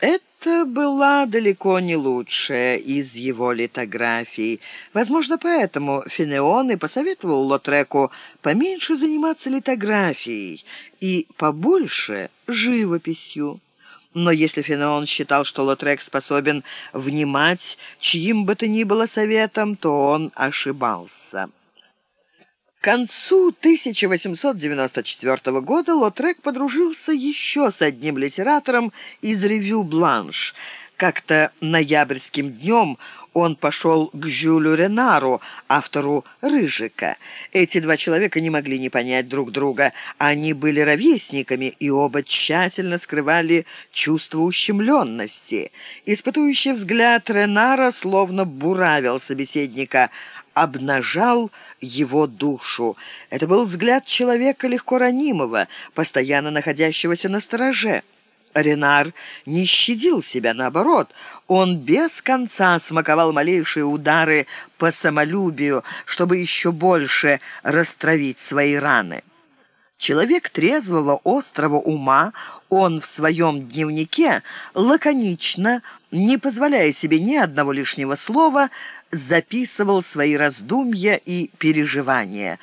Это была далеко не лучшая из его литографий. Возможно, поэтому Фенеон и посоветовал Лотреку поменьше заниматься литографией и побольше живописью. Но если Фенеон считал, что Лотрек способен внимать чьим бы то ни было советом, то он ошибался. К концу 1894 года Лотрек подружился еще с одним литератором из «Ревю Бланш». Как-то ноябрьским днем он пошел к Жюлю Ренару, автору «Рыжика». Эти два человека не могли не понять друг друга. Они были ровесниками и оба тщательно скрывали чувство ущемленности. Испытующий взгляд Ренара словно буравил собеседника – обнажал его душу. Это был взгляд человека легко ранимого, постоянно находящегося на стороже. Ренар не щадил себя, наоборот. Он без конца смаковал малейшие удары по самолюбию, чтобы еще больше растравить свои раны. Человек трезвого, острого ума, он в своем дневнике лаконично, не позволяя себе ни одного лишнего слова, записывал свои раздумья и переживания.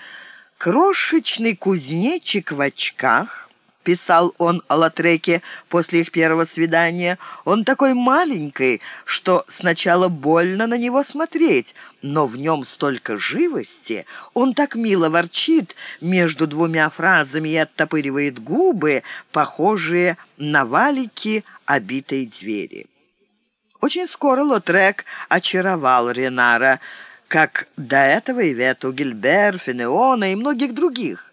Крошечный кузнечик в очках писал он о Латреке после их первого свидания. Он такой маленький, что сначала больно на него смотреть, но в нем столько живости. Он так мило ворчит между двумя фразами и оттопыривает губы, похожие на валики обитой двери. Очень скоро Лотрек очаровал Ренара, как до этого и Вету Гильбер, Фенеона и многих других.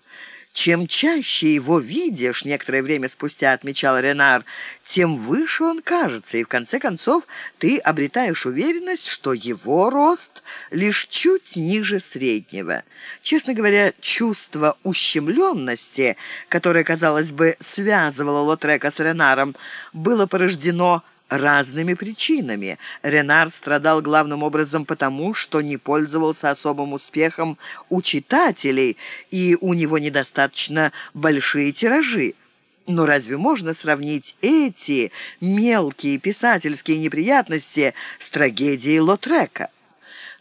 Чем чаще его видишь, некоторое время спустя отмечал Ренар, тем выше он кажется, и в конце концов ты обретаешь уверенность, что его рост лишь чуть ниже среднего. Честно говоря, чувство ущемленности, которое, казалось бы, связывало Лотрека с Ренаром, было порождено разными причинами. Ренар страдал главным образом потому, что не пользовался особым успехом у читателей, и у него недостаточно большие тиражи. Но разве можно сравнить эти мелкие писательские неприятности с трагедией Лотрека?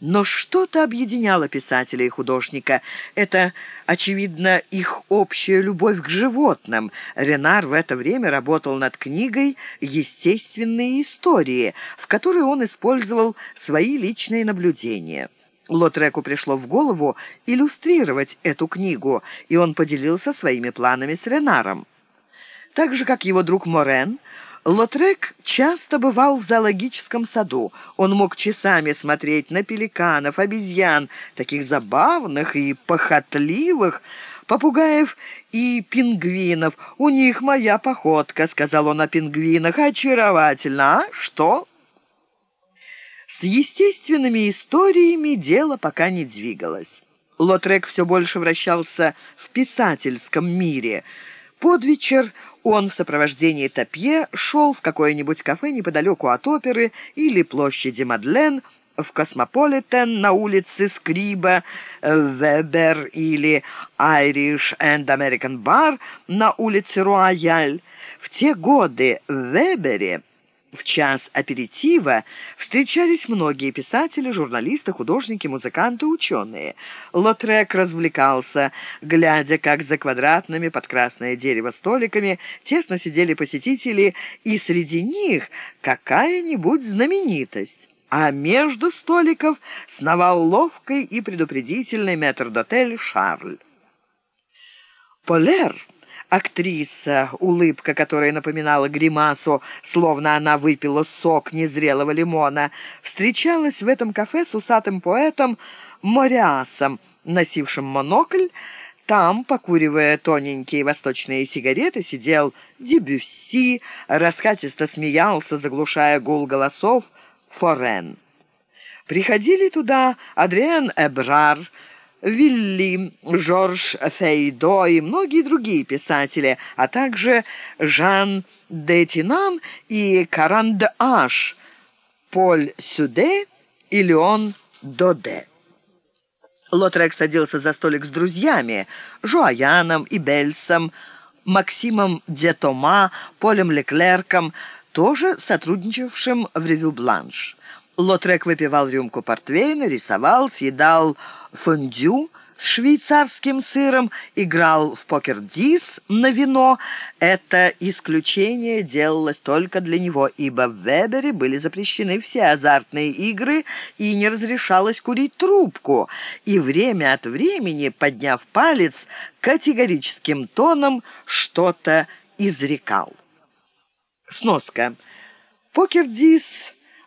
Но что-то объединяло писателя и художника. Это, очевидно, их общая любовь к животным. Ренар в это время работал над книгой «Естественные истории», в которой он использовал свои личные наблюдения. Лотреку пришло в голову иллюстрировать эту книгу, и он поделился своими планами с Ренаром. Так же, как его друг Морен, Лотрек часто бывал в зоологическом саду. Он мог часами смотреть на пеликанов, обезьян, таких забавных и похотливых, попугаев и пингвинов. «У них моя походка», — сказал он о пингвинах. «Очаровательно, а? Что?» С естественными историями дело пока не двигалось. Лотрек все больше вращался в писательском мире — под вечер он в сопровождении Тапье шел в какое-нибудь кафе неподалеку от оперы или площади Мадлен, в Космополитен на улице Скриба, Вебер или Irish and American Bar на улице Руаяль. В те годы в Вебере в час аперитива встречались многие писатели, журналисты, художники, музыканты, ученые. Лотрек развлекался, глядя, как за квадратными под красное дерево столиками тесно сидели посетители, и среди них какая-нибудь знаменитость. А между столиков сновал ловкий и предупредительный метрдотель Шарль. Полер Актриса, улыбка которая напоминала гримасу, словно она выпила сок незрелого лимона, встречалась в этом кафе с усатым поэтом Мориасом, носившим монокль. Там, покуривая тоненькие восточные сигареты, сидел Дебюсси, раскатисто смеялся, заглушая гул голосов Форен. Приходили туда Адриан Эбрар, Вилли, Жорж Фейдо и многие другие писатели, а также Жан де Тинан и Каран де Аш, Поль Сюде и Леон Доде. Лотрек садился за столик с друзьями, Жуаяном и Бельсом, Максимом Детома, Полем Леклерком, тоже сотрудничавшим в «Ревю Бланш». Лотрек выпивал рюмку портвейна, рисовал, съедал фондю с швейцарским сыром, играл в покер-дис на вино. Это исключение делалось только для него, ибо в Вебере были запрещены все азартные игры и не разрешалось курить трубку. И время от времени, подняв палец, категорическим тоном что-то изрекал. Сноска. Покер-дис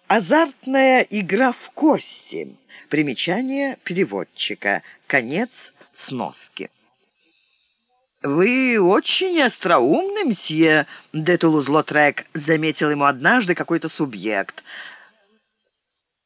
Азартная игра в кости. Примечание переводчика. Конец сноски. «Вы очень остроумный, мсье де Тулуз-Лотрек», — заметил ему однажды какой-то субъект.